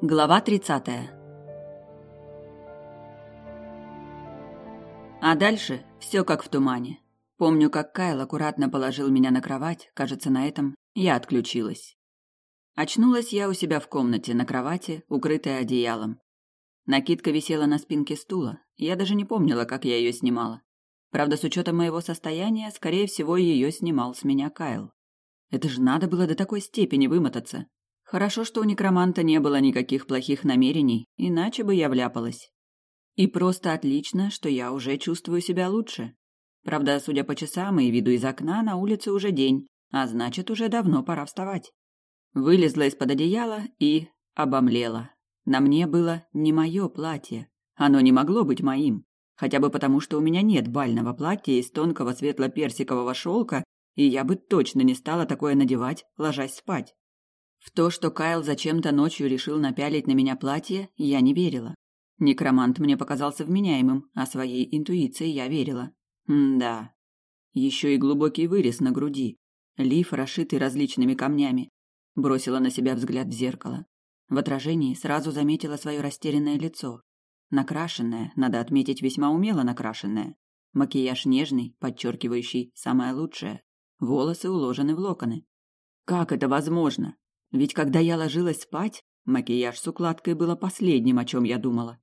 Глава 30. А дальше все как в тумане. Помню, как Кайл аккуратно положил меня на кровать, кажется, на этом я отключилась. Очнулась я у себя в комнате на кровати, укрытая одеялом. Накидка висела на спинке стула, я даже не помнила, как я ее снимала. Правда, с учетом моего состояния, скорее всего, ее снимал с меня Кайл. Это же надо было до такой степени вымотаться. Хорошо, что у некроманта не было никаких плохих намерений, иначе бы я вляпалась. И просто отлично, что я уже чувствую себя лучше. Правда, судя по часам и виду из окна, на улице уже день, а значит, уже давно пора вставать. Вылезла из-под одеяла и обомлела. На мне было не мое платье. Оно не могло быть моим. Хотя бы потому, что у меня нет бального платья из тонкого светло-персикового шелка, и я бы точно не стала такое надевать, ложась спать. В то, что Кайл зачем-то ночью решил напялить на меня платье, я не верила. Некромант мне показался вменяемым, а своей интуиции я верила. М-да. Еще и глубокий вырез на груди. Лиф, расшитый различными камнями. Бросила на себя взгляд в зеркало. В отражении сразу заметила свое растерянное лицо. Накрашенное, надо отметить, весьма умело накрашенное. Макияж нежный, подчеркивающий самое лучшее. Волосы уложены в локоны. Как это возможно? Ведь когда я ложилась спать, макияж с укладкой было последним, о чем я думала.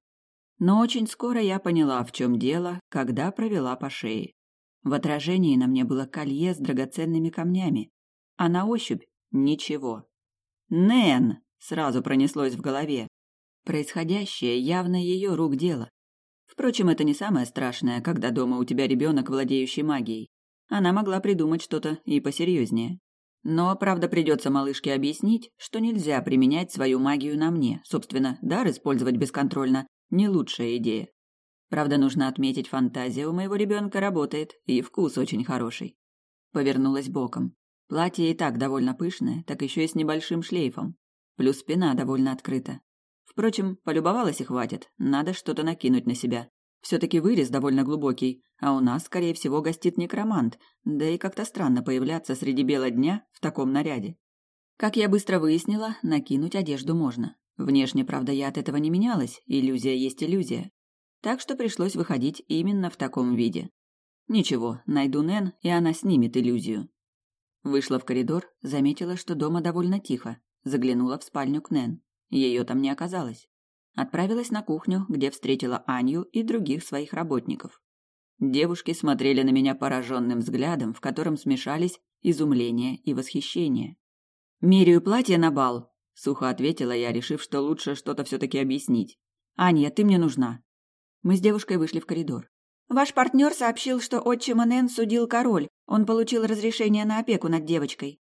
Но очень скоро я поняла, в чем дело, когда провела по шее. В отражении на мне было колье с драгоценными камнями, а на ощупь – ничего. «Нэн!» – сразу пронеслось в голове. Происходящее явно ее рук дело. Впрочем, это не самое страшное, когда дома у тебя ребенок, владеющий магией. Она могла придумать что-то и посерьезнее. Но, правда, придется малышке объяснить, что нельзя применять свою магию на мне. Собственно, дар использовать бесконтрольно – не лучшая идея. Правда, нужно отметить, фантазия у моего ребенка работает, и вкус очень хороший. Повернулась боком. Платье и так довольно пышное, так еще и с небольшим шлейфом. Плюс спина довольно открыта. Впрочем, полюбовалась и хватит, надо что-то накинуть на себя. Все-таки вырез довольно глубокий, а у нас, скорее всего, гостит некромант, да и как-то странно появляться среди бела дня в таком наряде. Как я быстро выяснила, накинуть одежду можно. Внешне, правда, я от этого не менялась, иллюзия есть иллюзия. Так что пришлось выходить именно в таком виде. Ничего, найду Нэн, и она снимет иллюзию. Вышла в коридор, заметила, что дома довольно тихо, заглянула в спальню к Нэн. Ее там не оказалось отправилась на кухню, где встретила Аню и других своих работников. Девушки смотрели на меня пораженным взглядом, в котором смешались изумление и восхищение. «Меряю платье на бал», — сухо ответила я, решив, что лучше что-то все-таки объяснить. «Аня, ты мне нужна». Мы с девушкой вышли в коридор. «Ваш партнер сообщил, что отчима Нэн судил король. Он получил разрешение на опеку над девочкой».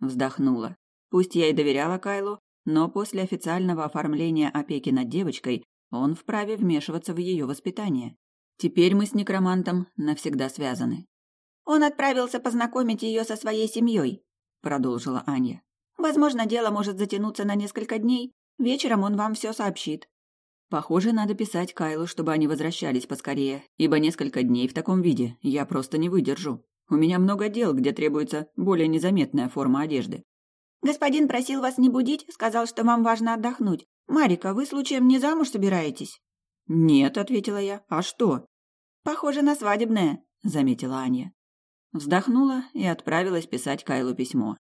Вздохнула. Пусть я и доверяла Кайлу, но после официального оформления опеки над девочкой он вправе вмешиваться в ее воспитание. Теперь мы с некромантом навсегда связаны. Он отправился познакомить ее со своей семьей, продолжила Аня. Возможно, дело может затянуться на несколько дней. Вечером он вам все сообщит. Похоже, надо писать Кайлу, чтобы они возвращались поскорее, ибо несколько дней в таком виде я просто не выдержу. У меня много дел, где требуется более незаметная форма одежды. Господин просил вас не будить, сказал, что вам важно отдохнуть. Марика, вы случаем не замуж собираетесь? Нет, ответила я. А что? Похоже на свадебное, заметила Аня. Вздохнула и отправилась писать Кайлу письмо.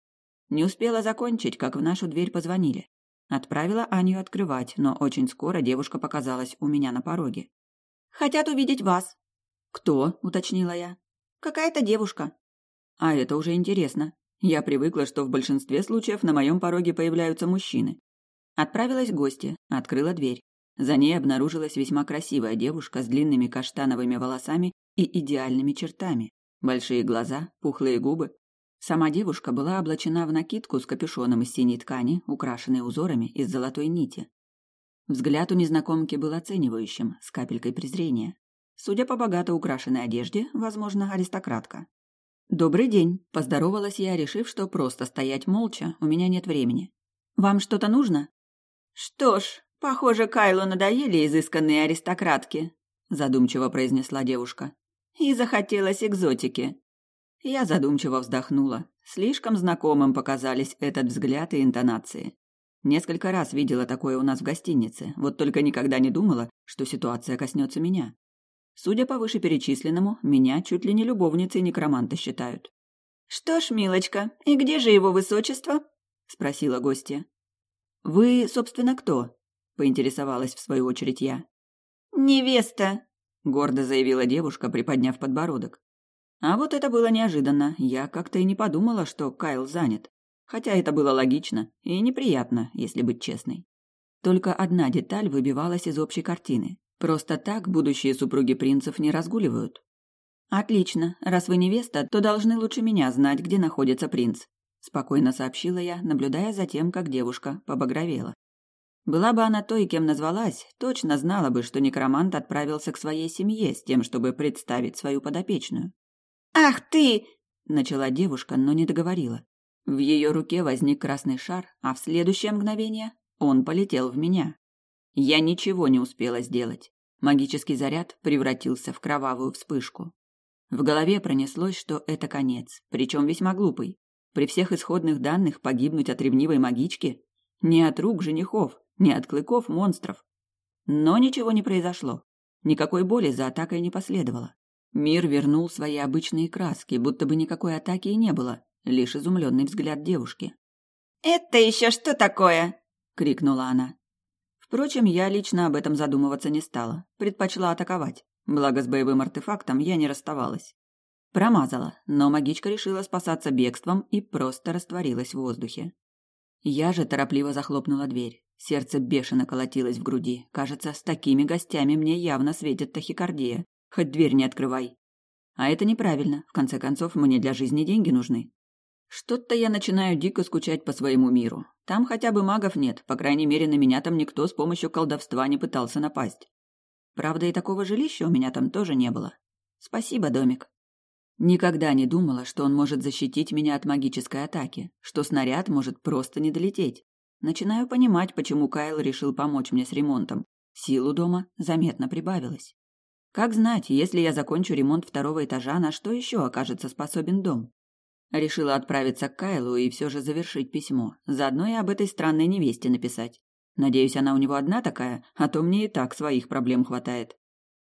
Не успела закончить, как в нашу дверь позвонили. Отправила Аню открывать, но очень скоро девушка показалась у меня на пороге. «Хотят увидеть вас». «Кто?» – уточнила я. «Какая-то девушка». «А это уже интересно. Я привыкла, что в большинстве случаев на моем пороге появляются мужчины. Отправилась к гости, открыла дверь. За ней обнаружилась весьма красивая девушка с длинными каштановыми волосами и идеальными чертами. Большие глаза, пухлые губы. Сама девушка была облачена в накидку с капюшоном из синей ткани, украшенной узорами из золотой нити. Взгляд у незнакомки был оценивающим, с капелькой презрения. Судя по богато украшенной одежде, возможно, аристократка. «Добрый день», – поздоровалась я, решив, что просто стоять молча у меня нет времени. «Вам что-то нужно?» «Что ж, похоже, Кайлу надоели изысканные аристократки», – задумчиво произнесла девушка. «И захотелось экзотики». Я задумчиво вздохнула. Слишком знакомым показались этот взгляд и интонации. Несколько раз видела такое у нас в гостинице, вот только никогда не думала, что ситуация коснется меня. Судя по вышеперечисленному, меня чуть ли не любовницей некроманта считают. «Что ж, милочка, и где же его высочество?» — спросила гостья. «Вы, собственно, кто?» — поинтересовалась в свою очередь я. «Невеста», — гордо заявила девушка, приподняв подбородок. А вот это было неожиданно. Я как-то и не подумала, что Кайл занят. Хотя это было логично и неприятно, если быть честной. Только одна деталь выбивалась из общей картины. Просто так будущие супруги принцев не разгуливают. «Отлично. Раз вы невеста, то должны лучше меня знать, где находится принц», – спокойно сообщила я, наблюдая за тем, как девушка побагровела. Была бы она той, кем назвалась, точно знала бы, что некромант отправился к своей семье с тем, чтобы представить свою подопечную. «Ах ты!» – начала девушка, но не договорила. В ее руке возник красный шар, а в следующее мгновение он полетел в меня. Я ничего не успела сделать. Магический заряд превратился в кровавую вспышку. В голове пронеслось, что это конец, причем весьма глупый. При всех исходных данных погибнуть от ревнивой магички? Не от рук женихов, не от клыков монстров. Но ничего не произошло. Никакой боли за атакой не последовало. Мир вернул свои обычные краски, будто бы никакой атаки и не было, лишь изумленный взгляд девушки. «Это еще что такое?» — крикнула она. Впрочем, я лично об этом задумываться не стала, предпочла атаковать. Благо с боевым артефактом я не расставалась. Промазала, но магичка решила спасаться бегством и просто растворилась в воздухе. Я же торопливо захлопнула дверь. Сердце бешено колотилось в груди. Кажется, с такими гостями мне явно светит тахикардия. Хоть дверь не открывай. А это неправильно. В конце концов, мне для жизни деньги нужны. Что-то я начинаю дико скучать по своему миру. Там хотя бы магов нет, по крайней мере, на меня там никто с помощью колдовства не пытался напасть. Правда, и такого жилища у меня там тоже не было. Спасибо, домик. Никогда не думала, что он может защитить меня от магической атаки, что снаряд может просто не долететь. Начинаю понимать, почему Кайл решил помочь мне с ремонтом. Силу дома заметно прибавилось. Как знать, если я закончу ремонт второго этажа, на что еще окажется способен дом? Решила отправиться к Кайлу и все же завершить письмо. Заодно и об этой странной невесте написать. Надеюсь, она у него одна такая, а то мне и так своих проблем хватает.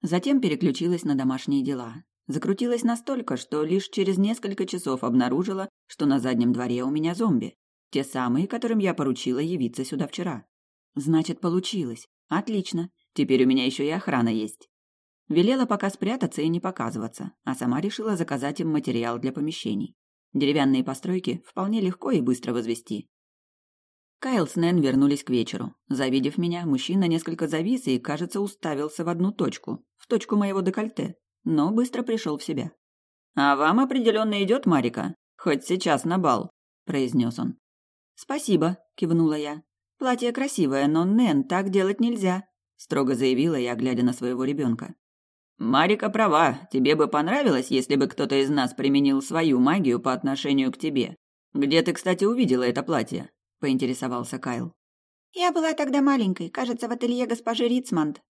Затем переключилась на домашние дела. Закрутилась настолько, что лишь через несколько часов обнаружила, что на заднем дворе у меня зомби. Те самые, которым я поручила явиться сюда вчера. Значит, получилось. Отлично. Теперь у меня еще и охрана есть. Велела пока спрятаться и не показываться, а сама решила заказать им материал для помещений. Деревянные постройки вполне легко и быстро возвести. Кайл с Нэн вернулись к вечеру. Завидев меня, мужчина несколько завис и, кажется, уставился в одну точку, в точку моего декольте, но быстро пришел в себя. «А вам определенно идет, Марика, хоть сейчас на бал», – произнес он. «Спасибо», – кивнула я. «Платье красивое, но, Нэн, так делать нельзя», – строго заявила я, глядя на своего ребенка. Марика права, тебе бы понравилось, если бы кто-то из нас применил свою магию по отношению к тебе. Где ты, кстати, увидела это платье? поинтересовался Кайл. Я была тогда маленькой, кажется, в ателье госпожи Рицмонд,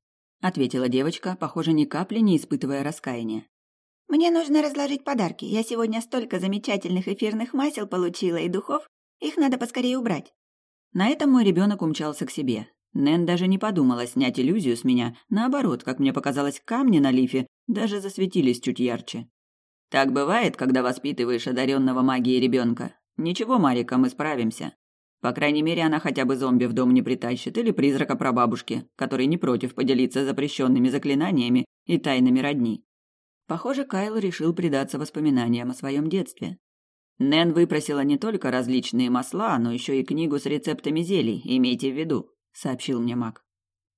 ответила девочка, похоже, ни капли не испытывая раскаяния. Мне нужно разложить подарки. Я сегодня столько замечательных эфирных масел получила и духов, их надо поскорее убрать. На этом мой ребенок умчался к себе. Нэн даже не подумала снять иллюзию с меня. Наоборот, как мне показалось, камни на лифе даже засветились чуть ярче. Так бывает, когда воспитываешь одаренного магией ребенка. Ничего, Марика, мы справимся. По крайней мере, она хотя бы зомби в дом не притащит или призрака прабабушки, который не против поделиться запрещенными заклинаниями и тайнами родни. Похоже, Кайл решил предаться воспоминаниям о своем детстве. Нэн выпросила не только различные масла, но еще и книгу с рецептами зелий, имейте в виду. — сообщил мне маг.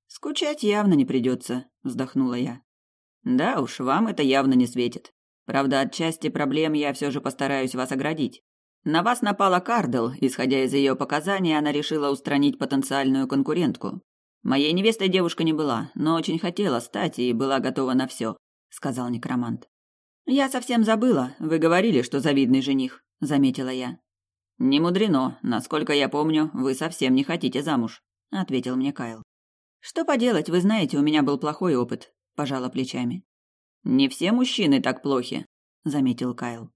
«Скучать явно не придется», — вздохнула я. «Да уж, вам это явно не светит. Правда, от части проблем я все же постараюсь вас оградить. На вас напала Кардел, исходя из ее показаний, она решила устранить потенциальную конкурентку. Моей невестой девушка не была, но очень хотела стать и была готова на все», — сказал некромант. «Я совсем забыла, вы говорили, что завидный жених», — заметила я. «Не мудрено, насколько я помню, вы совсем не хотите замуж» ответил мне Кайл. Что поделать, вы знаете, у меня был плохой опыт, пожала плечами. Не все мужчины так плохи, заметил Кайл.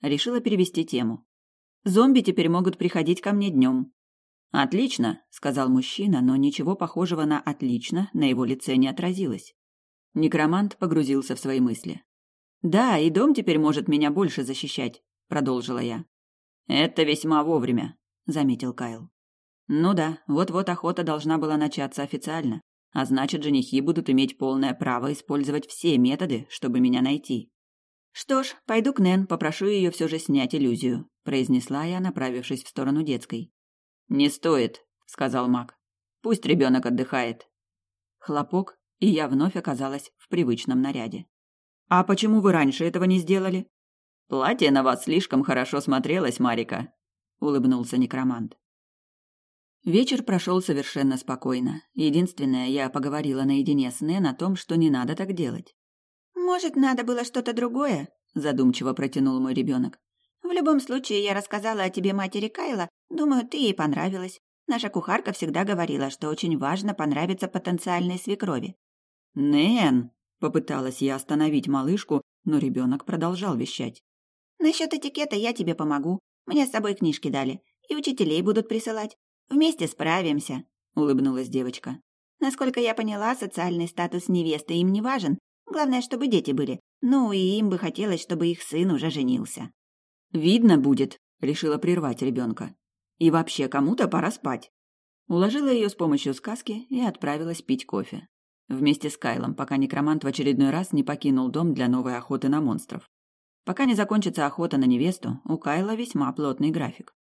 Решила перевести тему. Зомби теперь могут приходить ко мне днем. Отлично, сказал мужчина, но ничего похожего на отлично на его лице не отразилось. Некромант погрузился в свои мысли. Да, и дом теперь может меня больше защищать, продолжила я. Это весьма вовремя, заметил Кайл. Ну да, вот-вот охота должна была начаться официально, а значит, женихи будут иметь полное право использовать все методы, чтобы меня найти. Что ж, пойду к Нэн, попрошу ее все же снять иллюзию, произнесла я, направившись в сторону детской. Не стоит, сказал Мак. Пусть ребенок отдыхает. Хлопок, и я вновь оказалась в привычном наряде. А почему вы раньше этого не сделали? Платье на вас слишком хорошо смотрелось, Марика, улыбнулся некромант. Вечер прошел совершенно спокойно. Единственное, я поговорила наедине с Нэн о том, что не надо так делать. «Может, надо было что-то другое?» – задумчиво протянул мой ребенок. «В любом случае, я рассказала о тебе матери Кайла. Думаю, ты ей понравилась. Наша кухарка всегда говорила, что очень важно понравиться потенциальной свекрови». «Нэн!» – попыталась я остановить малышку, но ребенок продолжал вещать. «Насчет этикета я тебе помогу. Мне с собой книжки дали. И учителей будут присылать. Вместе справимся», – улыбнулась девочка. «Насколько я поняла, социальный статус невесты им не важен, Главное, чтобы дети были. Ну, и им бы хотелось, чтобы их сын уже женился. «Видно будет», — решила прервать ребенка. «И вообще, кому-то пора спать». Уложила ее с помощью сказки и отправилась пить кофе. Вместе с Кайлом, пока некромант в очередной раз не покинул дом для новой охоты на монстров. Пока не закончится охота на невесту, у Кайла весьма плотный график.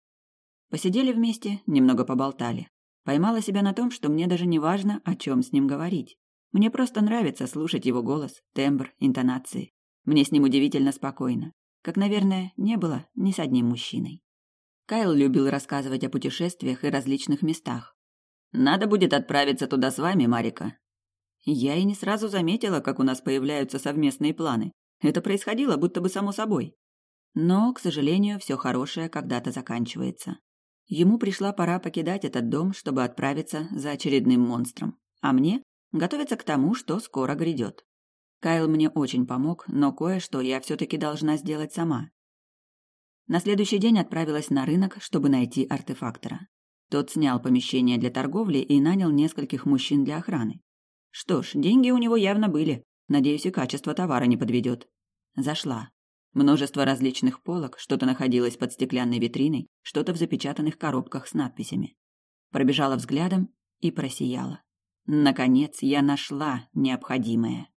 Посидели вместе, немного поболтали. Поймала себя на том, что мне даже не важно, о чем с ним говорить. Мне просто нравится слушать его голос, тембр, интонации. Мне с ним удивительно спокойно, как, наверное, не было ни с одним мужчиной. Кайл любил рассказывать о путешествиях и различных местах. «Надо будет отправиться туда с вами, Марика». Я и не сразу заметила, как у нас появляются совместные планы. Это происходило будто бы само собой. Но, к сожалению, все хорошее когда-то заканчивается. Ему пришла пора покидать этот дом, чтобы отправиться за очередным монстром. А мне готовиться к тому, что скоро грядет. Кайл мне очень помог, но кое-что я все-таки должна сделать сама. На следующий день отправилась на рынок, чтобы найти артефактора. Тот снял помещение для торговли и нанял нескольких мужчин для охраны. Что ж, деньги у него явно были. Надеюсь, и качество товара не подведет. Зашла. Множество различных полок, что-то находилось под стеклянной витриной, что-то в запечатанных коробках с надписями. Пробежала взглядом и просияла. Наконец я нашла необходимое.